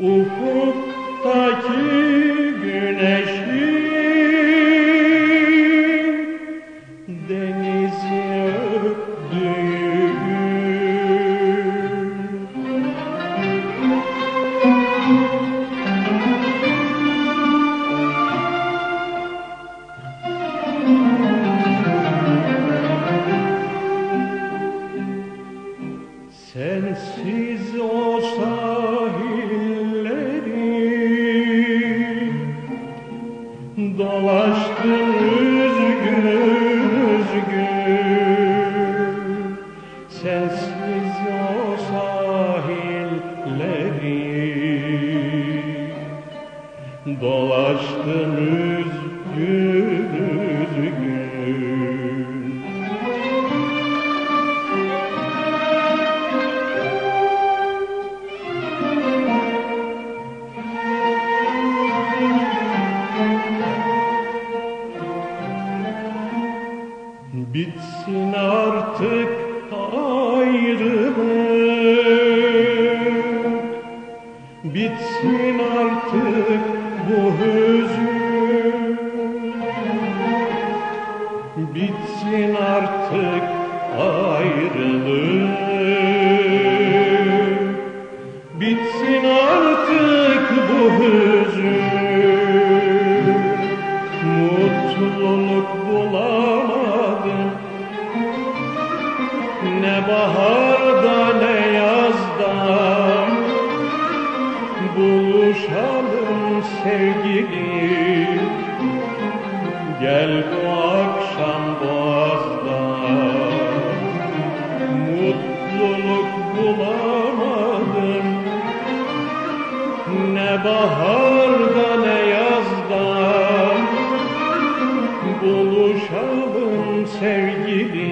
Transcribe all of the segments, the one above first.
Ufuktaki güneşi denizi öptüğü. Sensiz o Bitsin artık bu hüzün. Bitsin artık ayrılık Bitsin artık bu hüzün. Mutluluk bulamadım. Ne baharda Buluşalım sevgilim Gel bu akşam boğazda. Mutluluk bulamadım. Ne baharda ne yazda. Buluşalım sevgilim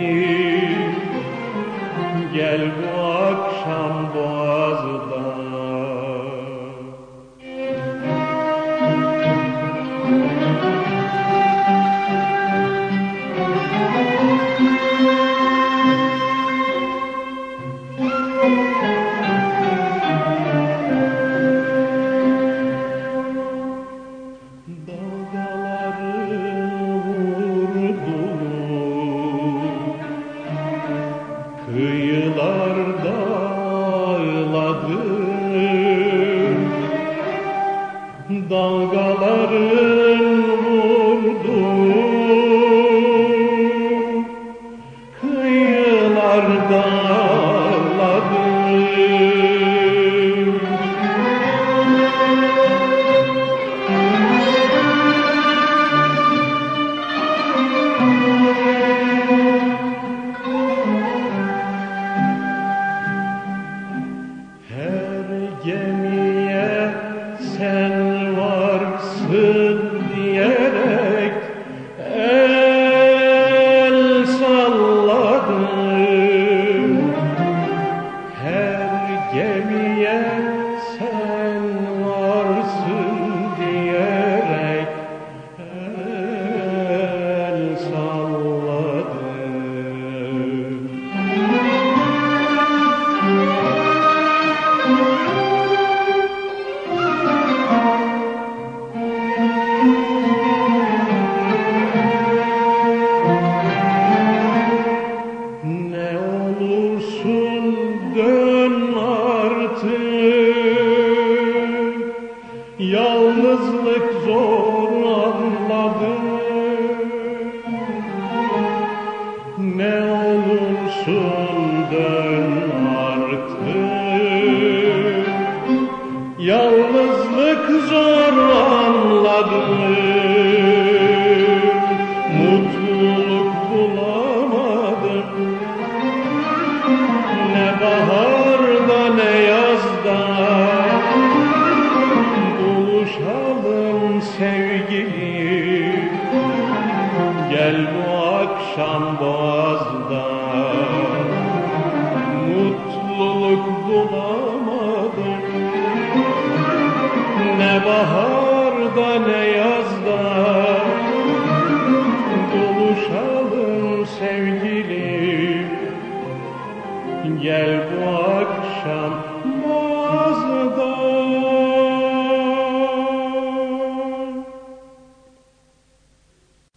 Oh. Akşam boğazda Mutluluk bulamadım. Ne baharda ne yazda. Buluşalım sevgilim Gel bu akşam Boğaz'da